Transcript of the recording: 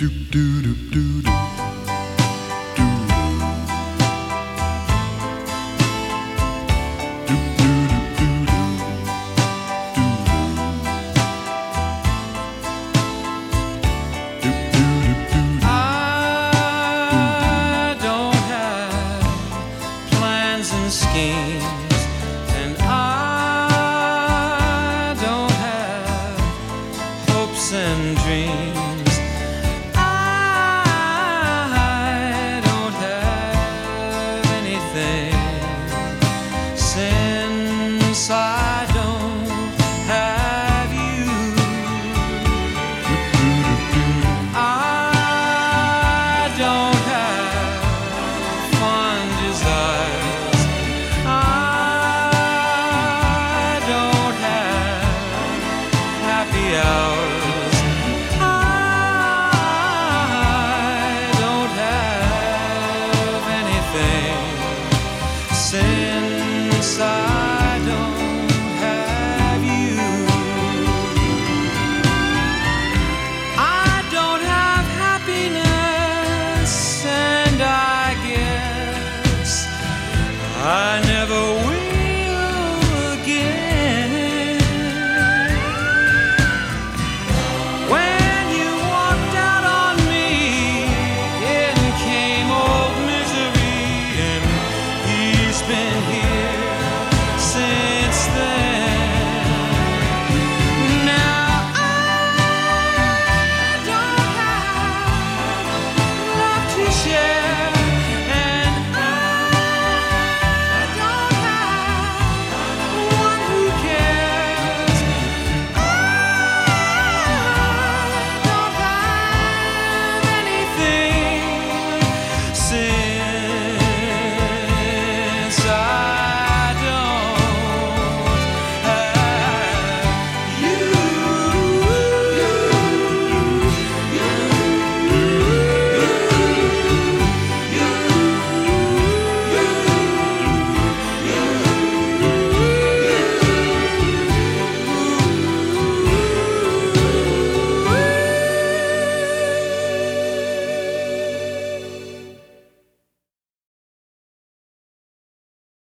Doop doop doop doop doop. schemes I